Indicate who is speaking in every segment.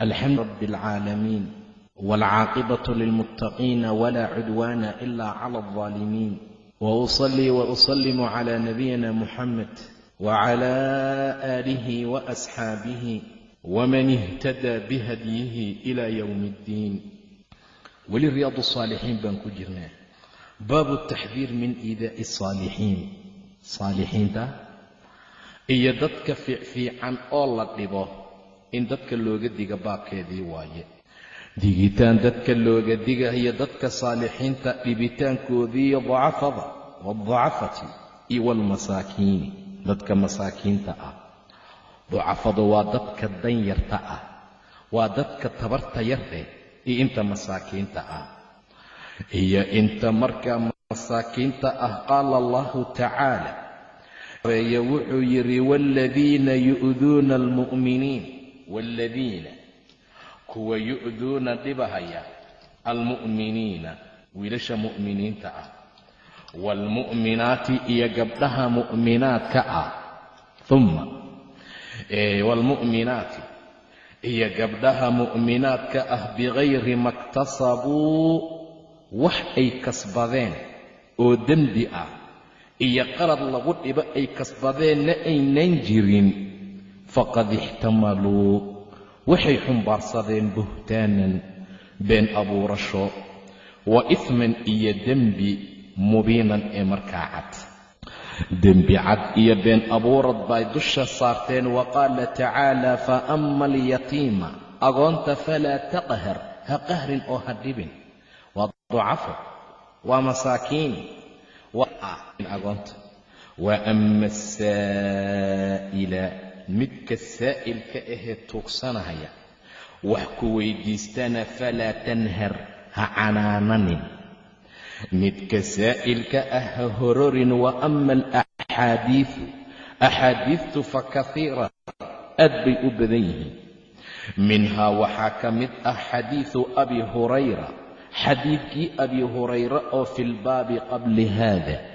Speaker 1: الحمد رب العالمين والعاقبة للمتقين ولا عدوان إلا على الظالمين وأصلي وأسلم على نبينا محمد وعلى آله وأصحابه ومن اهتدى بهديه إلى يوم الدين وللرياض الصالحين بان كجرنا باب التحذير من إيذاء الصالحين صالحين ده iyo dadka fiicfiican oo la dhibo in dadka looga diga baabkeedii waaye. Digitaan dadka looga digayo dadka saalixiinta dhibitaankoodiiyo dacafada waaldacafati iyo waalmasaakiini dadka masaakiinta ah. Dacafadu waa dadka danyarta ah waa dadka tabarta yareh iyo inta masaakiinta ah. Iyo inta markaa masaakiinta ah qaala allahu tacaala reeye wuxuu yidhi waaladiina yu'duuna almu'miniin waaladiina kuwa yu'duuna dhibahaya almu'miniina wiilasha mu'miniinta ah waalmu'minaati iyo gabdhaha mu'minaadka ah uma waalmu'minaati iyo gabdhaha mu'minaadka ah bikayri maktasabuu wax ay kasbadeen oo dembi ah iyo qalad lagu dhibo ay kasbadeenna aynan jirin faqad ixtamaluu waxay xumbaarsadeen buhtaanan been abuurasho wa ifman iyo dembi mubiinan ee markaa cad dembi cad iyo been abuurad bay dusha saarteen wa qaala tacaala fa ama alyatiima agoonta falaa taqhar ha qahrin oo ha dhibin waa ducafo waa masaakiin agoonta wa ama asaa'ila midka saa'ilka ahee tuugsanahaya. Wax ku weydiistana falaa tanhar ha canaananin. Midka saa'ilka ah ha hororin wa ama alaxaadiidu axaadiidtu fa kahiira aad bay u badan yihiin. Minhaa waxaa ka mid ah xadiidu abi hurayra xadiidkii abi hurayre oo fi lbaabi qabli haada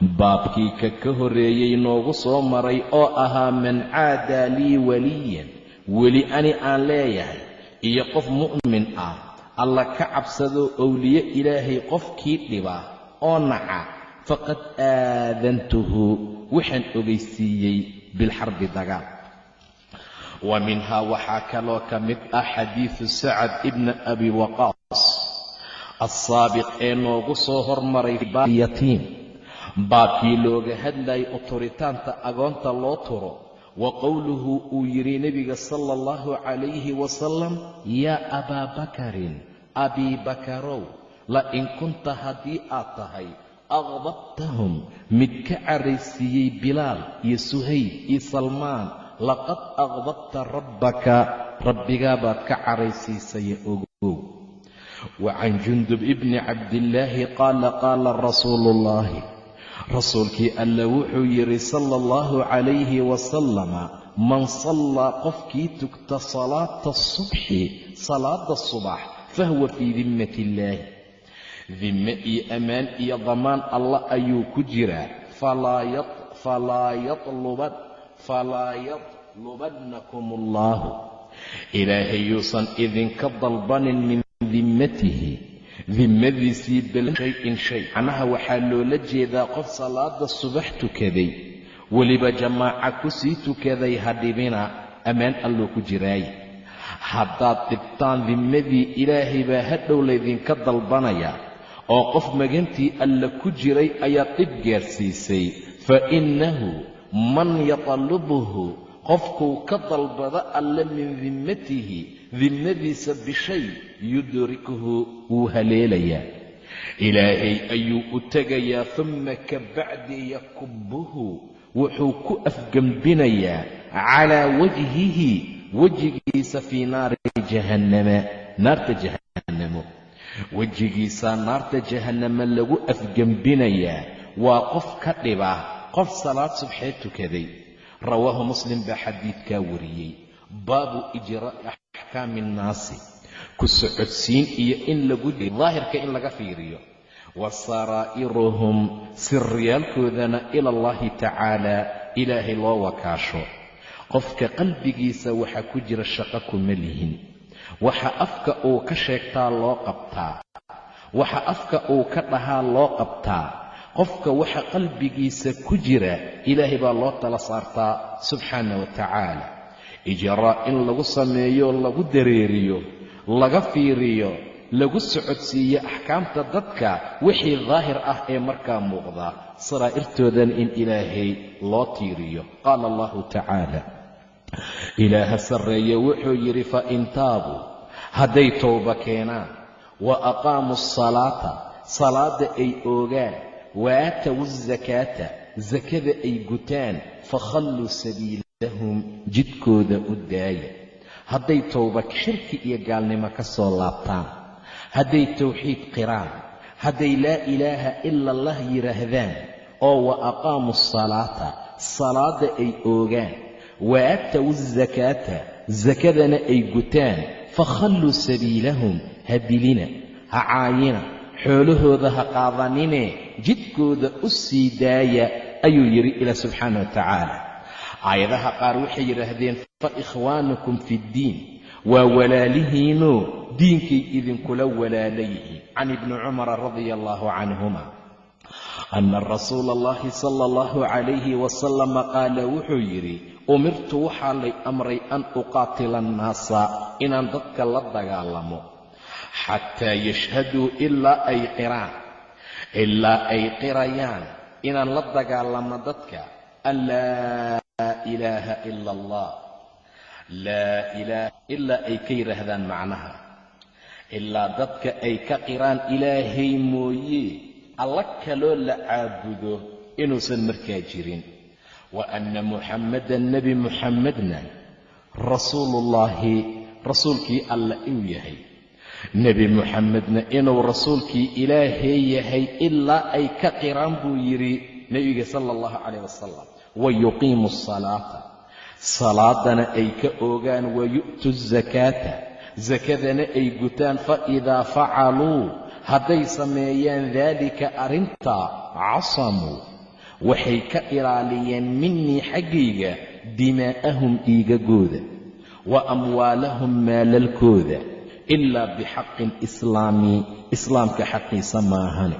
Speaker 1: baabkii ka ka horreeyey noogu soo maray oo ahaa man caadaa lii waliyan. Weli ani aan leeyahay iyo qof mu'min ah. Alla ka cabsadoo owliye ilaahay qofkii dhibaa oo naca faqad aadantuhu. Waxaan ogaysiiyey bilxarbi dagaal wa minhaa waxaa kaloo ka mid ah xadiidu sacad ibna abi waqaas alsaabiq ee noogu soo hormaray yatiim baabkii looga hadlayay uturitaanta agoonta loo turo wa qowluhu uu yidhi nebiga sala allahu calayhi wasalam yaa abaa bakarin abii bakarow la in kunta haddii aad tahay aqdabtahum mid ka caraysiiyey bilaal iyo suhayb iyo salmaan laqad aqdabta rabbaka rabbigaabaad ka caraysiisaya ogow. Wa can jundub ibni cabdillaahi qaala qaala rasuulu ullaahi rasuulkii alla wuxuu yidhi sala allahu calayhi wasalama man sallaa qofkii tugta salaata asubxi salaada subax fahuwa fii dimmati illaahi dimme iyo ammaan iyo damaan allah ayuu ku jiraa. Falaa yatlubannakum allaahu ilaahay yuusan idinka dalbanin min dimmatihi dimmadiisii bal shay-in shay. Macnaha waxaa loola jeedaa qof salaada subax tukaday weliba jamaaca ku sii tukaday ha dhibina ammaan alloo ku jiraaye haddaad dhibtaan dimmadii ilaahay baa hadhow laydinka dalbanaya oo qof magantii alla ku jiray ayaad dhib gaarsiisay. Fa innahu man yatalubuhu qofkuu ka dalbado alle min dimmatihi dimmadiisa bishay yudrikuhu wuu haleelayaa ilaahay ayuu u tegayaa humma ka bacdi yakubbuhu wuxuu ku afgembinayaa calaa wajhihi wejigiisa fii naari jahannama naarta jahannamo wejigiisaa naarta jahannamo lagu afgembinayaa waa qof ka dhiba qof salaad subxee tukaday rawaahu muslim baa xadiidkaa wariyey baabu ijraa'i axkaami annaasi ku socodsiin iyo in lagu daahirka in laga fiiriyo. Wa saraa'iruhum siriyaalkoodana ila allahi tacaala ilaahay loo wakaasho. Qofka qalbigiisa waxaa ku jira shaqo kuma lihin. Waxa afka uu ka sheegtaa loo qabtaa. Waxa afka uu ka dhahaa loo qabtaa. Qofka waxa qalbigiisa ku jira ilaahay baa loo tala saartaa subxaana wa tacaala ijraa in lagu sameeyo lagu dareeriyo laga fiiriyo lagu socodsiiyo axkaamta dadka wixii daahir ah ee markaa muuqda saraa'irtoodan in ilaahay loo tiiriyo. Qaala allahu tacaala ilaaha sarreeye wuxuu yidhi fa in taabuu hadday towba keenaan wa aqaamuu asalaata salaadda ay oogaan wa aatawu asakaata sakada ay gutaan fakhalluu sabiilahum jidkooda u daaya hadday towba shirki iyo gaalnimo ka soo laabtaan hadday tawxiid qiraan hadday laa ilaaha ila allah yidhaahdaan oo wa aqaamuu asalaata salaadda ay oogaan wa aatawu asakaata sakadana ay gutaan fakhalluu sabiilahum ha dilina ha caayina xoolahooda ha qaadanine jidkooda u sii daaya ayuu yidhi ilaa subxaana wa tacaala aayadaha qaar waxay yidhaahdeen fa ikhwaanukum fi ddiin waa walaalihiinoo diinkay idinkula walaala yihiin can ibni cumara radia allahu canhuma. Ana rasuula allahi sala allahu calayhi wasalama qaala wuxuu yidhi umirtu waxaa lay amray an uqaatila annaasa inaan dadka la dagaalamo xataa yashhaduu ilaa ay qiraan ilaa ay qirayaan inaan la dagaalamo dadka an laa ilaaha ila allah laa ilaaha ilaa ay ka yidhaahdaan macnaha. Ilaa dadka ay ka qiraan ilaahay mooye. Alla kaloo la caabudo inuusan markaa jirin. Wa anna muxammadan nebi muxammedna rasuuluullaahi rasuulkii alla inuu yahay. Nebi muxammedna inuu rasuulkii ilaahay yahay ilaa ay ka qiraan buu yidhi nebiga sala allahu calayh wasalam wa yuqiimu asalaata salaadana ay ka oogaan wa yu'tu asakaata sakadana ay gutaan fa idaa facaluu hadday sameeyaan daalika arrintaa casamuu. Waxay ka ilaaliyeen minii xaggayga dimaa'ahum dhiigagooda wa amwaalahum maalalkooda ilaa bixaqi lislaami islaamka xaqiisa maahane.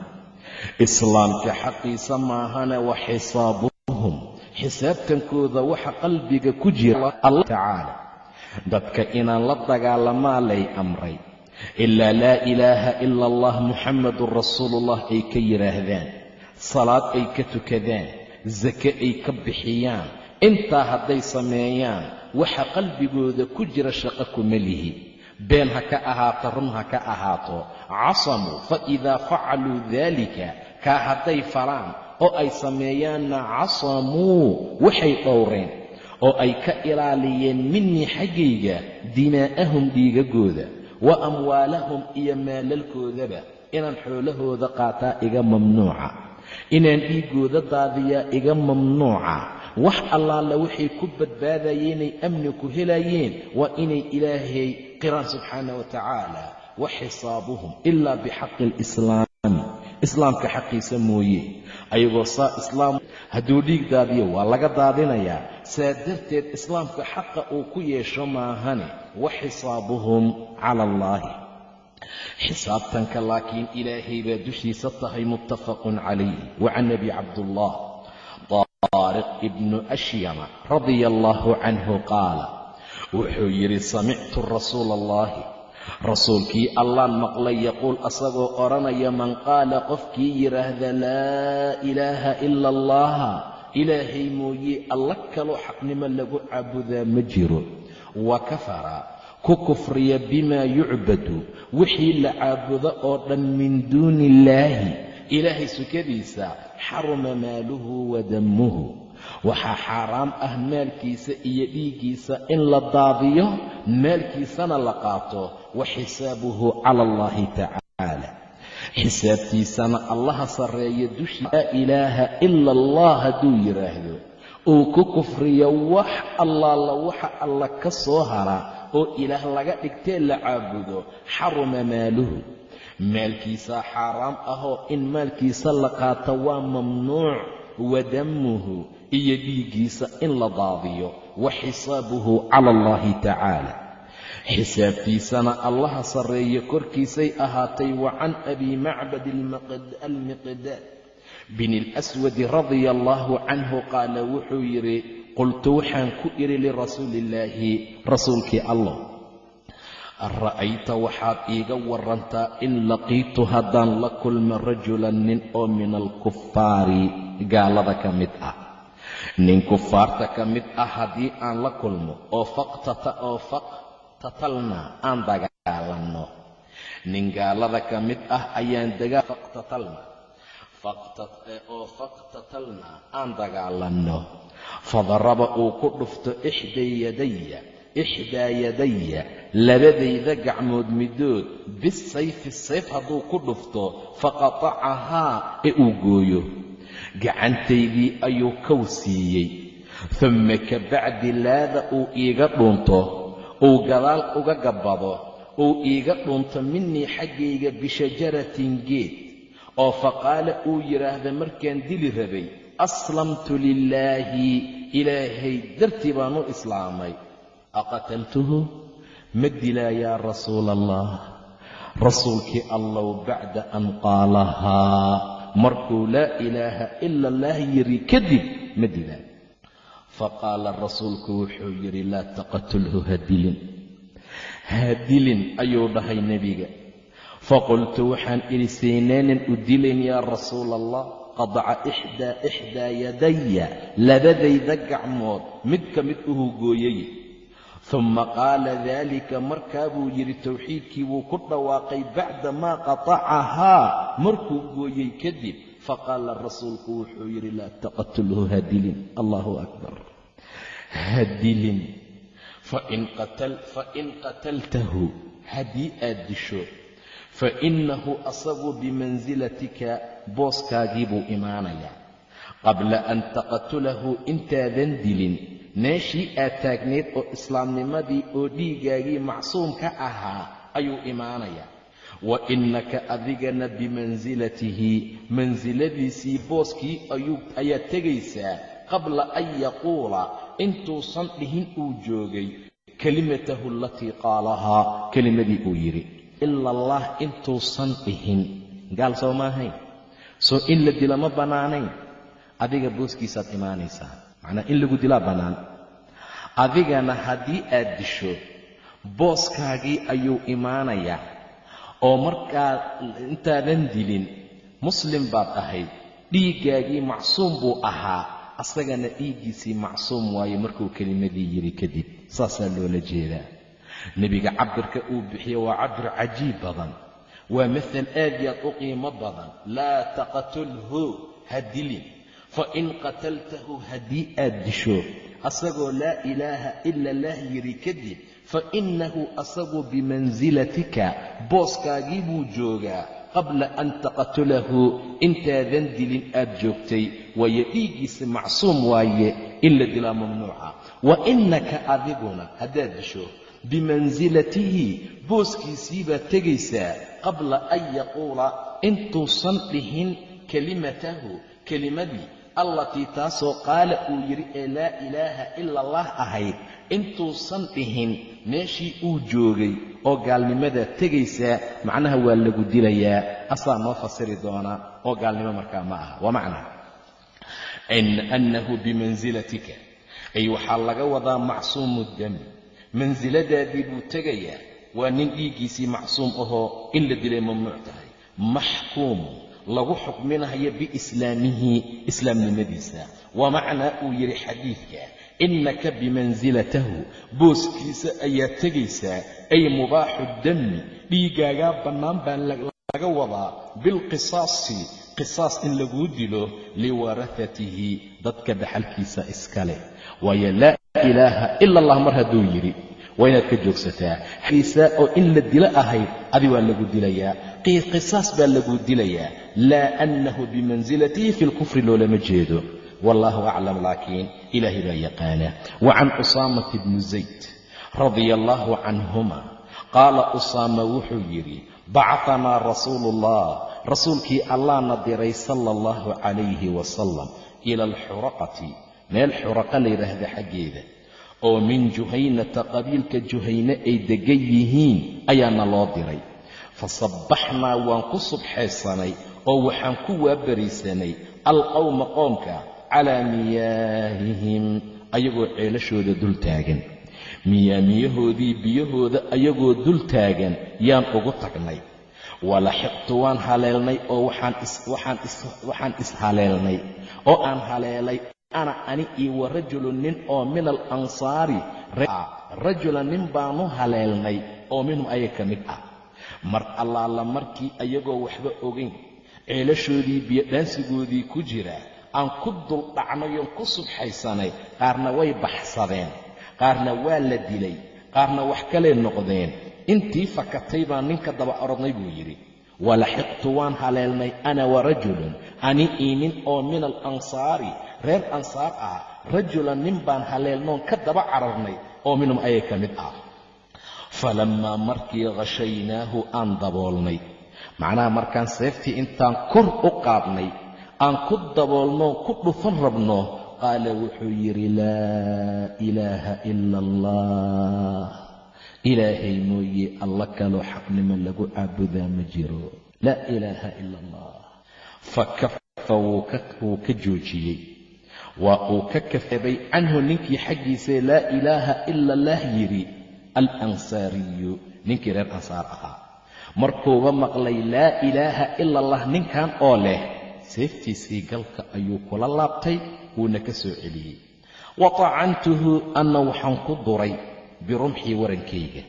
Speaker 1: Islaamka xaqiisa maahane wa xisaabuhum xisaabtankooda waxa qalbiga ku jira. Allah tacaala dadka inaan la dagaalamaa lay amray ilaa laa ilaaha ila allah muxammadun rasuulullah ay ka yidhaahdaan salaad ay ka tukadaan sake ay ka bixiyaan intaa hadday sameeyaan waxa qalbigooda ku jira shaqo kuma lihi been ha ka ahaato run ha ka ahaato casamuu fa idaa facaluu daalika kaa hadday falaan oo ay sameeyaanna casamuu waxay dhowreen oo ay ka ilaaliyeen minii xaggayga dimaa'ahum dhiigagooda wa amwaalahum iyo maalalkoodaba inaan xoolahooda qaataa iga mamnuuca. Inaan dhiiggooda daadiyaa iga mamnuuca. Wax allaala waxay ku badbaadayeenay amni ku helayeen waa inay ilaahay qiraan subxaana wa tacaala wa xisaabuhum ilaa bixaqi alislaami islaamka xaqiisa mooye. Ayagoo saa islaam hadduu dhiig daadiyo waa laga daadinayaa saa darteed islaamka xaqa uu ku yeesho maahane wa xisaabuhum cala allaahi. Xisaabtanka laakiin ilaahay baa dushiisa tahay muttafaqun calayh wa can abi cabdullah taariq ibnu ashyama radia allaahu canhu qaala wuxuu yidhi samictu rasuula allahi rasuulkii allaan maqlay yaquul asagoo odhanaya man qaala qofkii yidhaahda laa ilaaha ila allaha ilaahay mooye alla kaloo xaqnimo lagu caabudaa ma jiro. Wa kafara ku kufriya bimaa yucbadu wixii la caabudo oo dhan min duuni illaahi ilaahay sukadiisa xaruma maaluhu wa dammuhu. Waxaa xaaraam ah maalkiisa iyo dhiiggiisa in la daadiyo maalkiisana la qaato wa xisaabuhu cala allahi tacaala xisaabtiisana allaha sarreeya dushii laa ilaaha ila allah hadduu yidhaahdo uu ku kufriyo wax allaala waxa alla ka soo hara oo ilaah laga dhigtee la caabudo xaruma maaluhu. Maalkiisaa xaaraam ahoo in maalkiisa la qaato waa mamnuuc wa iyo dhiiggiisa in la daadiyo wa xisaabuhu cala allahi tacaala xisaabtiisana allaha sarreeye korkiisay ahaatay wa can abi macbad almiqdaad bin اlswadi radia allahu canhu qaala wuxuu yidhi qultu waxaan ku idhi lirasuuli illaahi rasuulkii allah ara'ayta waxaad iiga warantaa in laqiitu haddaan la kulmo rajulan nin oo min alkufaari gaalada ka mid ah. Nin kufaarta ka mid ah haddii aan la kulmo oo oo faqtatalna aan dagaalanno. Nin gaalada ka mid ah ayaan faqtatalna oo faqtatalna aan dagaalanno. Fadaraba uu ku dhufto ixdaa yadaya ixdaa yadaya labadayda gacmood midood bisayfi sayf hadduu ku dhufto faqatacahaa ee uu gooyo. Gacantaydii ayuu kow siiyey. Dumma ka bacdi laada uu iiga dhunto uu gadaal uga gabbado uu iiga dhunto minii xaggayga bishajaratin geed oo faqaala uu yidhaahda markaan dili rabay aslamtu lilaahi ilaahay dartii baan u islaamay. Aqataltuhu ma dilaa yaa rasuula allah rasuulkii allow bacda an qaalahaa markuu laa ilaaha ila allah yidhi kadib ma dilaa faqaala rasuulku wuxuu yidhi laa taqatulhu ha dilin ha dilin ayuu dhahay nebiga. Faqultu waxaan idhi saynaanan u dilayn yaa rasuula allah qadaca ixdaa ixdaa yadaya labadayda gacmood mid ka mid uhuu gooyay humma qaala daalika markaa buu yidhi towxiidkii wuu ku dhawaaqay bacda maa qatacahaa markuu gooyey kadib. Faqaala rasuulku wuxuu yidhi laa taqatulhu ha dilin allahu akbar ha dilin fain qataltahu haddii aad disho fainnahu asagu bimansilatika booskaagii buu imaanayaa. Qabla an taqatulahu intaadan dilin meeshii aad taagnayd oo islaamnimadii oo dhiiggaagii macsuumka ahaa ayuu imaanayaa. Wa innaka adigana bimansilatihi mansiladiisii booskii ayaad tegaysaa qabla an yaquula intuusan dhihin uu joogay kelimatahu alatii qaalahaa kelimadii uu yidhi ila allah intuusan dhihin. Gaal soo maahayn soo in la dila ma bannaanayn? Adiga booskiisaad imaanaysaa. Macnaa in lagu dilaa bannaan. Adigana haddii aad disho booskaagii ayuu imaanayaa oo markaa intaadan dilin muslim baad ahayd dhiiggaagii macsuum buu ahaa asagana dhiiggiisii macsuum waaye markuu kelimadii yidhi kadib saasaa loola jeedaa. Nebiga cabirka uu bixiye waa cabir cajiib badan. Waa masal aad yaad u qiimo badan. Laa taqatulhu ha dilin. Fain qataltahu haddii aad disho asagoo laa ilaaha ila lah yidhi kadib fainnahu asagu bimansilatika booskaagii buu joogaa qabla an taqatulahu intaadan dilin aad joogtay waayo dhiiggiisa macsuum waaye in la dilaa mamnuuca. Wa innaka adiguna haddaad disho bimansilatihi booskiisii baad tegaysaa qabla an yaquula intuusan dhihin kelimatahu kelimadii allatii taasoo qaala uu yidhi ee laa ilaaha ila allah ahayd intuusan dhihin meeshii uu joogay oo gaalnimadaa tegaysaa macnaha waa lagu dilayaa. Asaa noo fasiri doonaa oo gaalnimo markaa ma aha. Waa macnaa? Annahu bimansilatika ay waxaa laga wadaa macsuumu dami. Mansiladaadii buu tegayaa waa nin dhiiggiisii macsuum ahoo in la dilay mamnuuc tahay. Maxkuumu lagu xukminayo biislaamihi islaamnimadiisa. Waa macnaa uu yidhi xadiidka innaka bimansilatahu booskiisa ayaa tegaysaa ay mubaaxu dami dhiiggaagaa bannaan baa laga wadaa bilqisaasi qisaas in laguu dilo liwarahatihi dadka dhaxalkiisa iskale waayo laa ilaaha ila allah mar hadduu yidhi waa inaad ka joogsataa. Xiisaa oo in la dilo ahayd adi waa lagu dilayaa. Qisaas baa lagu dilayaa. Laa annahu bimansilatihi fi lkufri loolama jeedo. Wallaahu aclam laakiin ilaahay baa yaqaana wa can usaamata bni zayd radia allaahu canhuma qaala usaama wuxuu yidhi bacatanaa rasuulu ullah rasuulkii allaana diray sala allahu calayhi wasalam ila alxuraqati meel xuraqa la yidhaahda xaggeeda oo min juhaynata qabiilka juhayne ay degan yihiin ayaana loo diray fa sabbaxnaa waan ku subxaysanay oo waxaan ku waabariisanay alqowma qoomka calaa miyaahihim ayagoo ceelashooda dul taagan miyaamiyahoodii biyahooda ayagoo dul taagan yaan ugu tagnay walaxiqtu waan haleelnay oo waxaan ishaleelnay oo aan haleelay ana ani iyo wa rajulun nin oo min alansaari rajulan nin baanu haleelnay oo minhum ayaga ka mid ah. Mar allaala markii ayagoo waxba ogayn ceelashoodii biyodhaansigoodii ku jira aan ku dul dhacnayoon ku subxaysanay qaarna way baxsadeen qaarna waa la dilay qaarna wax kaley noqdeen. Intii fakatay baan ninka daba orodnay buu yidhi walaxiqtu waan haleelnay ana wa rajulun ani ii nin oo min alansaari reer ansaar ah rajulan nin baan haleelnoon ka daba cararnay oo minhum ayay ka mid ah. Falammaa markii khashaynaahu aan daboolnay macnaha markaan seeftii intaan kor u qaadnay aan ku daboolnoo ku dhufan rabno qaala wuxuu yidhi laa ilaaha ila allah ilaahay mooye alla kaloo xaqnimo lagu caabudaa ma jiro. Laa ilaaha ila allah fa kafa wuu ka joojiyey waa uu ka kafabay canhu ninkii xaggiisae laa ilaaha ila allah yidhi alansaariyu ninkii reer ansaar ahaa. Markuuba maqlay laa ilaaha ila allah ninkan oo leh. Seeftiisii galka ayuu kula laabtay wuuna ka soo celiyey. Wa tacantuhu anna waxaan ku duray birumxii warankayga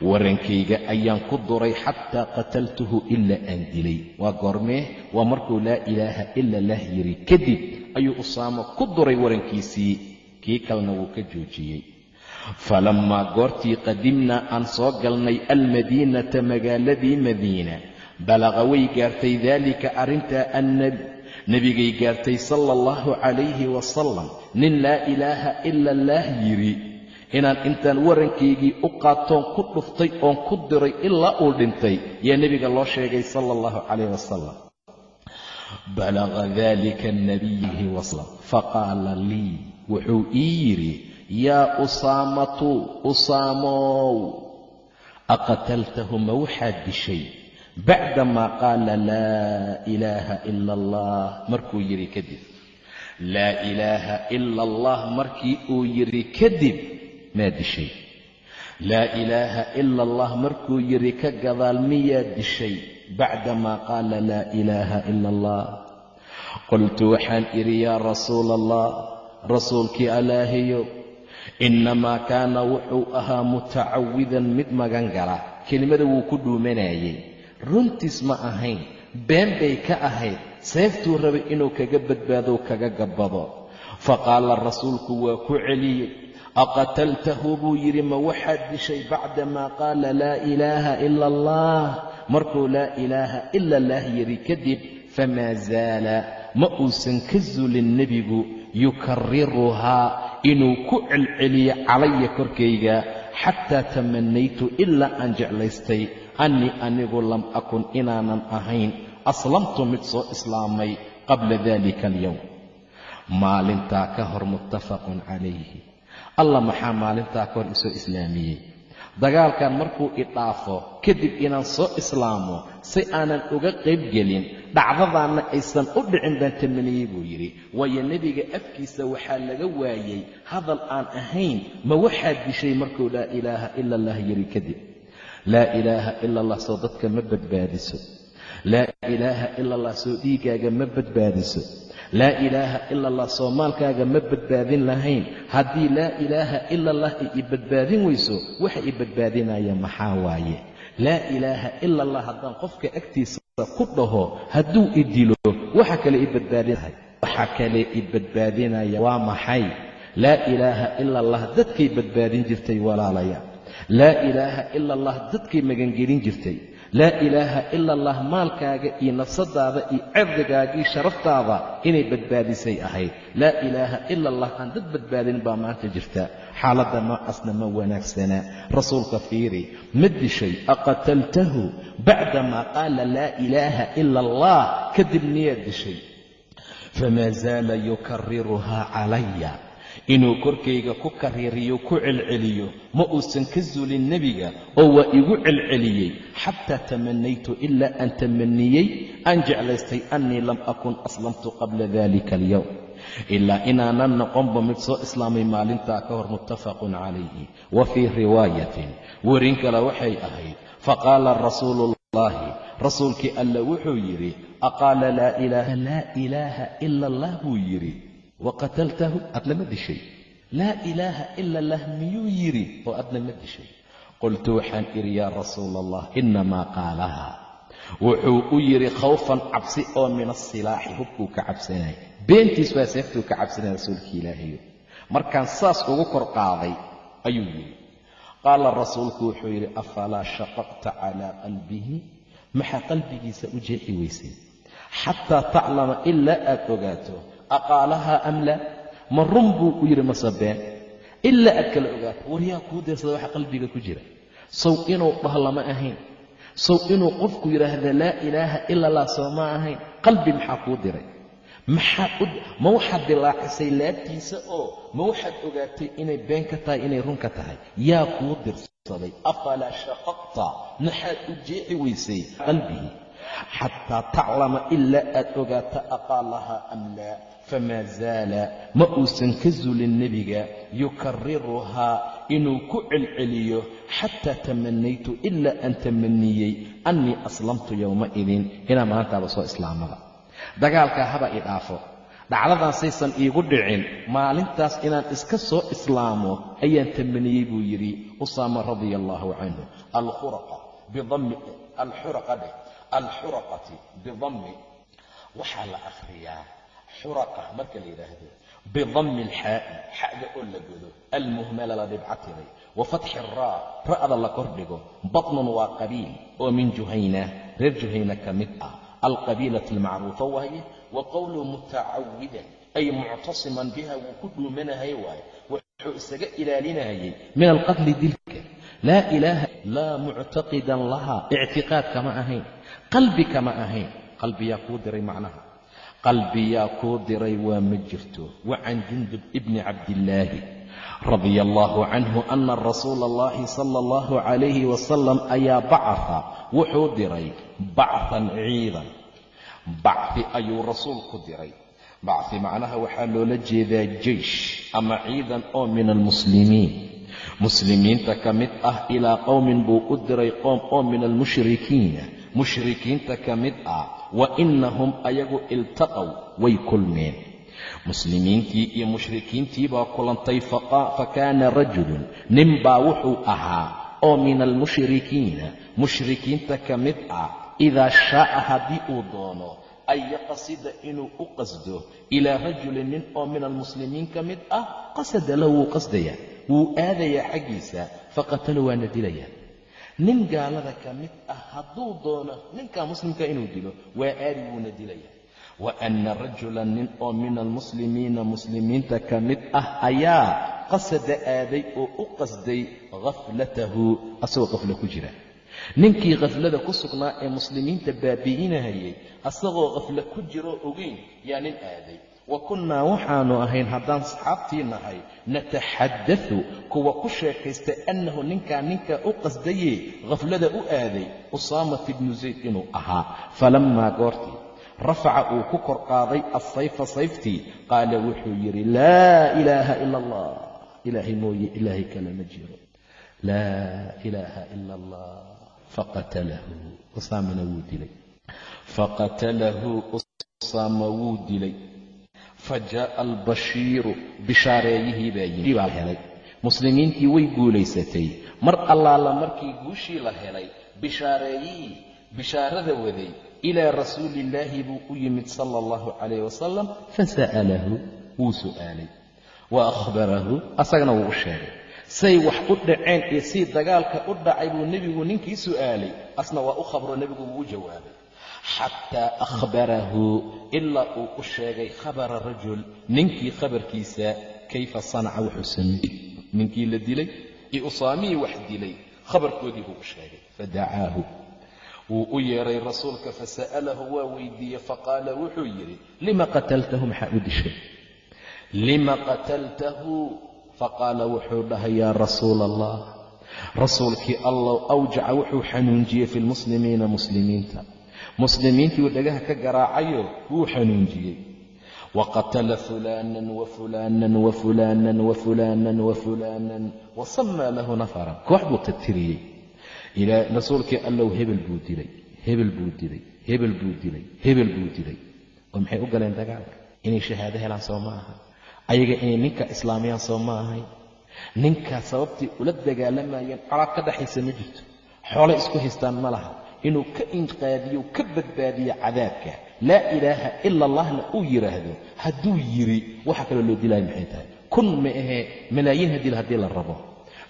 Speaker 1: warankayga ayaan ku duray xataa qataltuhu ilaa aan dilay. Waa goormee? Waa markuu laa ilaaha ila lah yidhi kadib ayuu usaamo ku duray warankiisii kii kalena wuu ka joojiyey. Falammaa goortii qadimnaa aan soo galnay almadiinata magaaladii madiina. Balaqa way gaartay daalika arrintaa annabi. Nebigay gaartay sala allahu calayhi wasalam nin laa ilaaha ila allaah yidhi inaan intaan warankaygii u qaatoon ku dhuftay oon ku diray ilaa uu dhintay yaa nebiga loo sheegay sala allahu calayh wasalam balaqa dalika nabiyihi wasalam faqaala lii wuxuu ii yidhi yaa usaamatu usaamow aqataltahu ma waxaad dishay? Bacdamaa qaala laa ilaaha ila allah markuu yidhi kadib. Laa ilaaha ila allah markii uu yidhi kadib maa dishay laa ilaaha ila allah markuu yidhi ka gadaal miyaa dishay bacdamaa qaala laa ilaaha ila allah qultu waxaan idhi yaa rasuula allah rasuulkii alaahayow innamaa kaana wuxuu ahaa mutacawidan mid magan gala kelimada wuu ku dhuumanayay. Runtiis ma ahayn been bay ka ahayd seeftuu rabay inuu kaga badbaadou kaga gabbado. Fa qaala rasuulku waa ku celiyey aqataltahu buu yidhi ma waxaad dishay bacdamaa qaala laa ilaaha ila allah. Markuu laa ilaaha ila allah yidhi kadib famaa zaala. Ma uusan ka zulin nebigu yukariruhaa inuu ku celceliyo calaya korkayga xataa tamanaytu ilaa aan jeclaystay annii anigu lam akun inaanan ahayn. Aslamtu mid soo islaamay qabla dalika alyowm maalintaa ka hor muttafaqun calayhi allah maxaa maalintaa ka hor isoo islaamiyey? Dagaalkan markuu idhaafo kadib inaan soo islaamo si aanan uga qaybgelin dhacdadaanna aysan u dhicin baan tamaniyey buu yidhi. Waayo nebiga afkiisa waxaa laga waayey hadal aan ahayn ma waxaad dishay markuu laa ilaaha ila allah yidhi kadib? Laa ilaaha ila allah soo dadka ma badbaadiso. Laa ilaaha ila allah soo dhiigaaga ma badbaadiso laa ilaaha ila allah soomaalkaaga ma badbaadin lahayn. Haddii laa ilaaha ila allah ay i badbaadin weyso waxa i badbaadinaya maxaa waaye? Laa ilaaha ila allah haddaan qofka agtiisa ku dhaho hadduu i dilo waxa kale i badbaadinahay waxa kale i badbaadinaya waa maxay? Laa ilaaha ila allah dadkay badbaadin jirtay walaalaya laa ilaaha ila allah dadkay magangelin jirtay laa ilaaha ila allah maalkaaga iyo nafsadaada iyo cirdigaagii sharaftaada inay badbaadisay ahayd. Laa ilaaha ila allah aan dad badbaadin baa maanta jirta. Xaaladda noocaasna ma wanaagsanaa rasuulka fiiri ma dishay? Aqataltahu bacdamaa qaala laa ilaaha ila allah kadib miyaad dishay. Famaa zaala yukariruhaa calaya inuu korkayga ku kariiriyo ku celceliyo ma uusan ka zuulin nebiga oo waa igu celceliyey. Xataa tamanaytu ilaa aan tamaniyey aan jeclaystay annii lam akun aslamtu qabla dalika alyowm ilaa inaanan noqonba mid soo islaamay maalintaa ka hor muttafaqun calayhi. Wa fii riwaayatin werin kale waxay ahayd faqaala rasuulu ullahi rasuulkii alla wuxuu yidhi aqaala laa ilaaha ila allah buu yidhi waqataltahu aadna ma dishay laa ilaaha ila allah miyuu yidhi oo aadna ma dishay qultu waxaan idhi yaa rasuula allah inamaa qaalaha wuxuu u yidhi khawfan cabsi oo min asilaaxi hubkuu ka cabsanaya beentiis waa seeftuu ka cabsanaya rasuulkii ilaahayo markaan saas ugu kor qaaday ayuu yidhi qaala rasuulku wuxuu yidhi afalaa shaqaqta calaa qalbihi maxaa qalbigiisa u jeexi weysay xataa taclama ilaa aad ogaato aqaalahaa am laa ma run buu u yidhi mase been ilaa aad kala ogaato waryaa kuu dirsada waxa qalbiga ku jira. Sow inuu dhaho lama ahayn. Sow inuu qofku yidhaahda laa ilaaha ila allah soo ma ahayn. Qalbi maxaa kuu diray? Maxaad ma waxaad dilaacisay laabtiisa oo ma waxaad ogaatay inay been ka tahay inay run ka tahay? Yaa kuu dirsaday. Afalaa shaqaqta. Maxaad u jeexi weysay qalbihi xataa taclama ilaa aad ogaata aqaalahaa am laa famaa zaala ma uusan ka zulin nebiga yukariruhaa inuu ku celceliyo xataa tamanaytu ilaa aan tamaniyey annii aslamtu yowmaidin inaa maantaaba soo islaamada dagaalkaa haba i dhaafo dhacdadaasaysan iigu dhicin maalintaas inaan iska soo islaamo ayaan tamaniyey buu yidhi usaama radia allaahu canhu alkhuraqa bidammi alxuraqa dheh alxuraqati bidammi waxaa la akhriyaa xuraqa marka la yidhaahdo bidammi alxaa'i xa'ga oo la godo almuhmala la dhibca tiray wa fatxi raa ra'da la kordhigo batnun waa qabiil oo min juhayna reer juhayna ka mid ah alqabiilati almacruufa waaye wa qowluhu mutacawidan ay muctasiman biha wuu ku dhuumanahay waaye wuxuu isaga ilaalinayay min alqatli dilka laa ilaaha laa muctaqidan laha ictiqaad kama ahayn qalbi kama ahayn qalbiyaa kuu diray macnaha qalbiyaa kuu diray waa ma jirto. Wa can jundub ibni cabdillaahi radia allahu canhu ana rasuula allahi sala allahu calayhi wasalam ayaa bacaa wuxuu diray bacan ciidan. Bacfi ayuu rasuulku diray. Bacfi macnaha waxaa loola jeedaa jeish ama ciidan oo min almuslimiin. Muslimiinta ka mid ah ilaa qowmin buu u diray qoom oo min almushrikiina. Mushrikiinta ka mid ah wa inahum ayagu iltaqow way kulmeen. Muslimiintii iyo mushrikiintii baa kulantay fa kaana rajulun nin baa wuxuu ahaa oo min almushrikiina mushrikiinta ka mid ah idaa shaa'a haddii uu doono an yaqsida inuu u qasdo ilaa rajulin nin oo min almuslimiin ka mid ah qasada lahu wuu qasdayaa wuu aadayaa xaggiisa faqatalo waana dilayaa nin gaalada ka mid ah hadduu doono ninkaa muslimka inuu dilo waa aadi wuuna dilayaa wa anna rajulan nin oo min almuslimiina muslimiinta ka mid ah ayaa qasada aaday oo u qasday khaflatahu asagoo qaflo ku jira. Ninkii khaflada ku sugnaa ee muslimiinta baabi'inahayay asagoo khaflo ku jiroo ogeyn yaa nin aaday wa kunnaa waxaannu ahayn haddaan saxaabtii nahay nataxaddathu kuwa ku sheekaysta annahu ninkaa ninkaa u qasdaye khaflada u aaday usaamat ibnu zayd inuu ahaa. Falammaa goortii rafaca uu ku kor qaaday assayfa sayftii qaala wuxuu yidhi laa ilaaha ila allah. Ilaahay mooye ilaahay kale ma jiro. Laa ilaaha ila allah. Faqatalahu usaamana wuu dilay. Faqatalahu usaama wuu dilay fa jaa'a albashiiru bishaareeyihii baa yimi baa helay muslimiintii way guulaysatay mar allaala markii guushii la helay bishaareeyihii bishaarada waday ilaa rasuuliillaahi buu u yimid sala allahu calayh wasalam fasa'alahu wuu su'aalay wa akhbarahu asagana wuu u sheegay say wax u dhaceen iyo sii dagaalka u dhacay buu nebigu ninkii su'aalay asna waa u khabro nebigu wuu u jawaabay xataa akhbarahu ilaa uu u sheegay khabara rajul ninkii khabarkiisa kayfa sanaca wuxuu sameeyey ninkii la dilay iyo usaamihii wax dilay khabarkoodii buu u sheegay fadacaahu. Wuu u yeeray rasuulka fasa'alahu waa weydiiyey faqaala wuxuu yidhi lima qataltahu maxaa u dishay? Lima qataltahu? Faqaala wuxuu dhahay yaa rasuula allah rasuulkii allah awjaca wuxuu xanuunjiyey fi lmuslimiina muslimiinta muslimiintii uu dhagaha ka garaacayo wuu xanuunjiyey. Waqatala fulaanan wafulaanan wafulaanan wafulaanan wafulaanan wasamaa lahu nafaran. Koox buu tirtiriyey. Rasuulkii allow hebel buu dilay hebel buu dilay hebel buu dilay hebel buu dilay. Oo maxay u galeen dagaalka inay shahaado helaan soo ma aha. Ayaga inay ninka islaamiyaan soo ma ahayn ninkaa sababtii ula dagaalamayeen colaad ka dhexaysa ma jirto. Xoolay isku haystaan ma laha inuu ka inqaadiyo ka badbaadiyo cadaabka. Laa ilaaha ila allahna uu yidhaahdo hadduu yiri waxa kaloo loo dilaayo maxay tahay? Kun ma ahee malaayiin hadil haddii la rabo.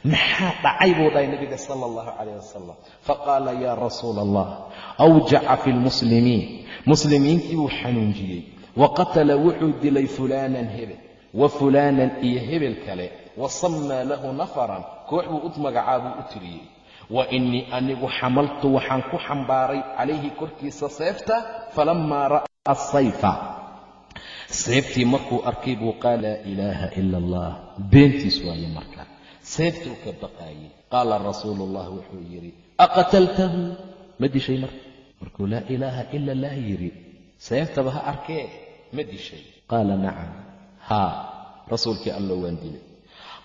Speaker 1: Maxaa dhacay buu dhahay nabiga sala allahu calayh wasalam faqaala yaa rasuula allah awjaca fi lmuslimiin muslimiintii buu xanuunjiyey. Wa qatala wuxuu dilay fulaanan hebel. Wa fulaanan iyo hebel kale. Wa sammaa lahu nafaran. Koox buu u magacaabuu u tiriyey wa innii anigu xamaltu waxaan ku xambaaray calayhi korkiisa seefta falammaa ra'a asayfa seeftii markuu arkay buu qaal laa ilaaha ila allah. Beentiis waaye marka. Seeftuu ka baqaayey qaala rasuulu ullah wuxuu yidhi aqataltahu? Ma dishay marka. Markuu laa ilaaha ila allah yidhi seeftaba ha arkee. Ma dishay. Qaala nacam. Haa rasuulkii allo waan dilay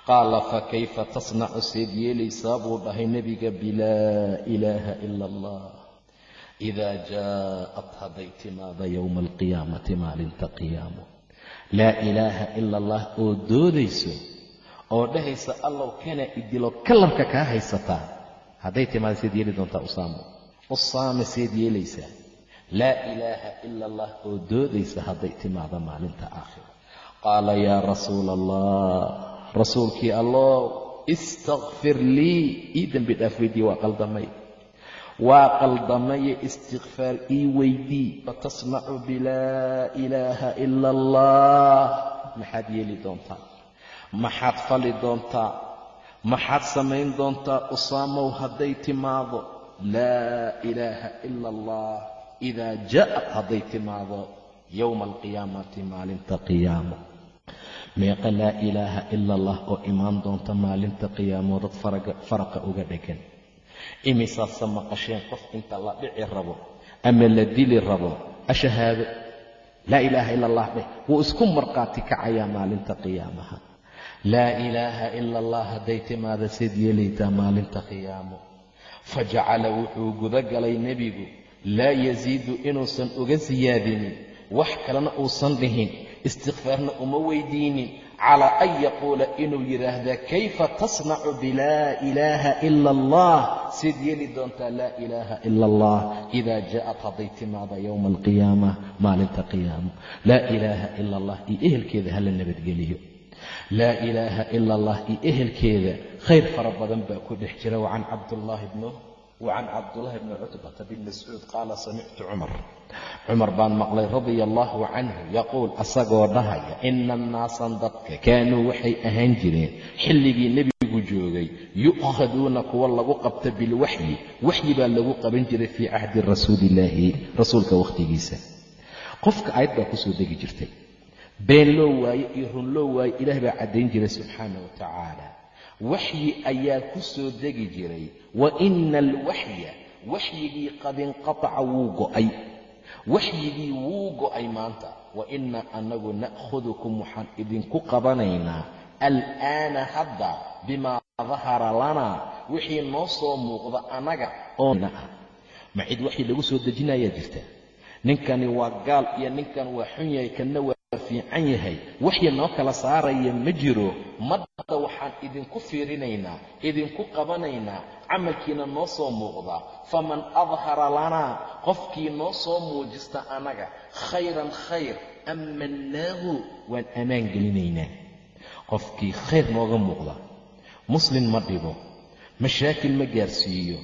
Speaker 1: qaala fa kayfa tasnacu seed yeelaysaa buu dhahay nebiga bilaa ilaaha ila allah idaa jaa'at hadday timaada yowma alqiyaamati maalinta qiyaamo laa ilaaha ila allah oo doodayso oo dhahaysa allow kana idilo kallamka kaa haysataa hadday timaada seed yeeli doontaa usaamo usaama seed yeelaysaa laa ilaaha ila allah oo doodaysa hadday timaada maalinta aakhira qaala yaa rasuula allah rasuulkii allow istakfir lii ii dembi dhaaf weydii waa qaldamay. Waa qaldamaye istikfaar ii weydii. Fatasmacu bilaa ilaaha ila allah maxaad yeeli doontaa? Maxaad fali doontaa? Maxaad samayn doontaa? Usaamow hadday timaado? Laa ilaaha ila allah idaa ja'at hadday timaado. Yowma alqiyaamati maalinta qiyaamo meeqa laa ilaaha ila allah oo imaan doonta maalinta qiyaamo dad faraqa uga dhegan imisaadsa maqasheen qof inta la dhici rabo ama la dili rabo ashahaado laa ilaaha ila allah dheh wuu isku markhaati kacayaa maalinta qiyaamaha. Laa ilaaha ila allah hadday timaada sid yeelaytaa maalinta qiyaamo. Fa jacala wuxuu gudagalay nebigu laa yasiidu inuusan uga siyaadinin wax kalena uusan dhihin istikfaarna uma weydiinin calaa an yaquula inuu yidhaahda kayfa tasnacu bilaa ilaaha ila allah? Sid yeeli doontaa laa ilaaha ila allah idaa ja'at hadday timaada yowma alqiyaama maalinta qiyaamo. Laa ilaaha ila allah iyo ehelkeeda hala nabadgeliyo. Laa ilaaha ila allah iyo ehelkeeda khayr fara badan baa ku dhex jira. Wacan cabdullaahi bnu wacan cabdullaahi bni cutbata bin mascuud qaala samictu cumar cumar baan maqlay radia allahu canhu yaquul asagoo dhahaya ina annaasan dadka kaanuu waxay ahaan jireen xilligii nebigu joogay yu'khaduuna kuwa lagu qabta bilwaxyi waxyi baa lagu qaban jiray fii cahdi rasuuliillaahi rasuulka wakhtigiisa qofka aayad baa ku soo degi jirtay been loo waaye iyo run loo waaye ilaah baa caddayn jiray subxaana wa waxyi ayaa ku soo degi jiray. Wa ina alwaxya waxyigii qad inqataca wuu go'ay. Waxyigii wuu go'ay maanta. Wa inna annagu na'khudukum waxaan idinku qabanaynaa. Al'aana hadda bimaa dahara lanaa wixii noo soo muuqda annaga oo ah. Ma cid waxii lagu soo dejinayaa jirta? Ninkani waa gaal iyo ninkan waa xun yahay kanna waa fiican yahay. Waxya noo kala saaraya ma jiro. Madda waxaan idinku fiirinaynaa idinku qabanaynaa camalkiina noo soo muuqda. Faman adhara lanaa qofkii noo soo muujista annaga khayran khayr ammannaahu waan ammaan gelinaynaa. Qofkii khayr nooga muuqda muslin ma dhibo mashaakil ma gaarsiiyo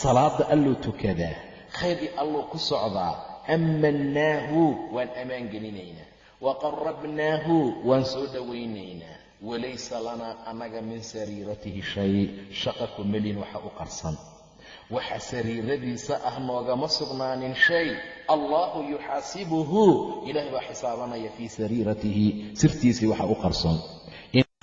Speaker 1: salaadda alluu tukadaa khayrii alluu ku socdaa ammannaahu waan ammaan gelinaynaa wa qarrabnaahu waan soo dhowaynaynaa walaysa lanaa annaga min sariiratihi shay shaqa kumelin waxa u qarsan waxa sariiradiisa ah noogama sugnaanin shay allahu yuxaasibuhu ilaahay baa xisaabanaya fii sariiratihi sirtiisii waxa u qarson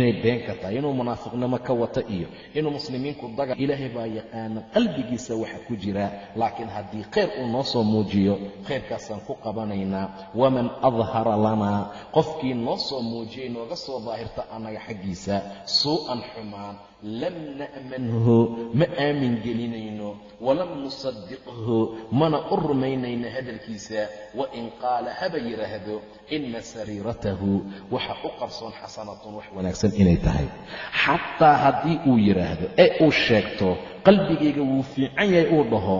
Speaker 1: inay beenka tahay inuu munaafiqnimo ka wata iyo inuu muslimiinku daga ilaahay baa yaqaana qalbigiisa waxa ku jira. Laakiin haddii khayr uu noo soo muujiyo khayrkaasaan ku qabanaynaa. Waman adhara lanaa qofkii noo soo muujiyay nooga soo daahirta annaga xaggiisa suu'an xumaan lam na'manhu ma aamin gelinayno walam nusadiqhu mana u rumaynayno hadalkiisa wain qaala haba yidhaahdo ina sariiratahu waxa u qarsoon xasanatun wax wanaagsan inay tahay xataa haddii uu yidhaahdo ee uu sheegto qalbigayga wuu fiican yahay uu dhaho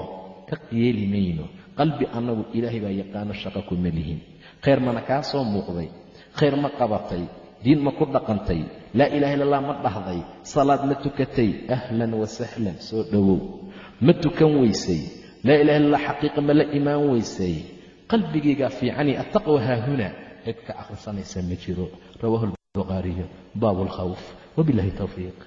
Speaker 1: ka yeeli mayno qalbi annagu ilaahay baa yaqaano shaqo kuma lihin khayr mana kaa soo muuqday khayr ma qabatay diin ma ku dhaqantay? Laa ilaha illa allah ma dhahday. Salaad ma tukatay. Ahlan wa sahlan soo dhowow. Ma tukan weysay. Laa ilaha illa allah xaqiiqa ma la imaan weysay. Qalbigaygaa fiicani attaqwa haahuna. Cid ka akhrisanaysa ma jiro. Rawaahu albukhaariyu baabu alkhawf wabillahi towfiiq